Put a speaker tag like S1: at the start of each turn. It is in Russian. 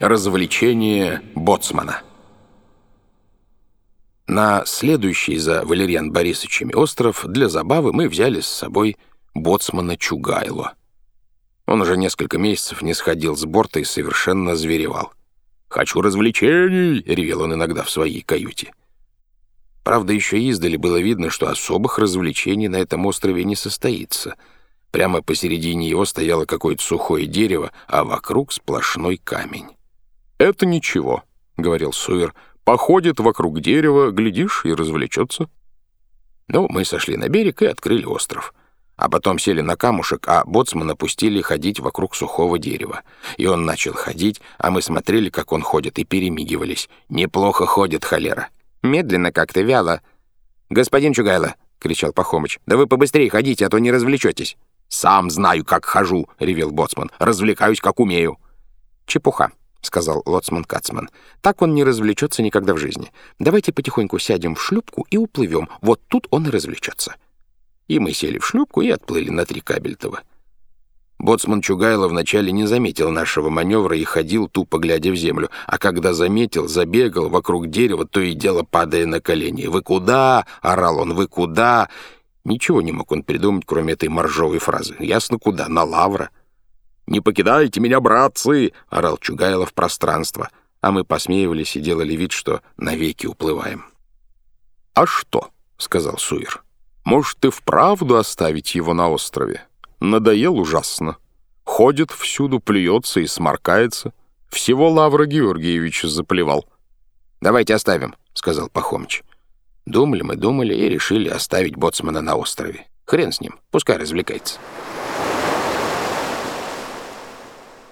S1: Развлечение боцмана. На следующий за Валериан Борисовичами остров для забавы мы взяли с собой боцмана Чугайло. Он уже несколько месяцев не сходил с борта и совершенно зверевал. «Хочу развлечений!» — ревел он иногда в своей каюте. Правда, еще издали было видно, что особых развлечений на этом острове не состоится. Прямо посередине его стояло какое-то сухое дерево, а вокруг сплошной камень. «Это ничего», — говорил Суэр. «Походит вокруг дерева, глядишь и развлечется». Ну, мы сошли на берег и открыли остров. А потом сели на камушек, а боцмана пустили ходить вокруг сухого дерева. И он начал ходить, а мы смотрели, как он ходит, и перемигивались. «Неплохо ходит, холера». «Медленно как-то, вяло». «Господин Чугайло», — кричал Пахомыч, — «да вы побыстрее ходите, а то не развлечетесь». «Сам знаю, как хожу», — ревел боцман. «Развлекаюсь, как умею». «Чепуха», — сказал лоцман Кацман. «Так он не развлечется никогда в жизни. Давайте потихоньку сядем в шлюпку и уплывем. Вот тут он и развлечется». И мы сели в шлюпку и отплыли на три кабельтова. Боцман Чугайло вначале не заметил нашего маневра и ходил, тупо глядя в землю, а когда заметил, забегал вокруг дерева, то и дело падая на колени. «Вы куда?» — орал он. «Вы куда?» Ничего не мог он придумать, кроме этой моржовой фразы. «Ясно, куда? На лавра». «Не покидайте меня, братцы!» — орал Чугайло в пространство, а мы посмеивались и делали вид, что навеки уплываем. «А что?» — сказал Суир. «Может, и вправду оставить его на острове? Надоел ужасно. Ходит всюду, плюется и сморкается. Всего Лавра Георгиевича заплевал». «Давайте оставим», — сказал Пахомыч. Думали мы, думали и решили оставить боцмана на острове. Хрен с ним, пускай развлекается.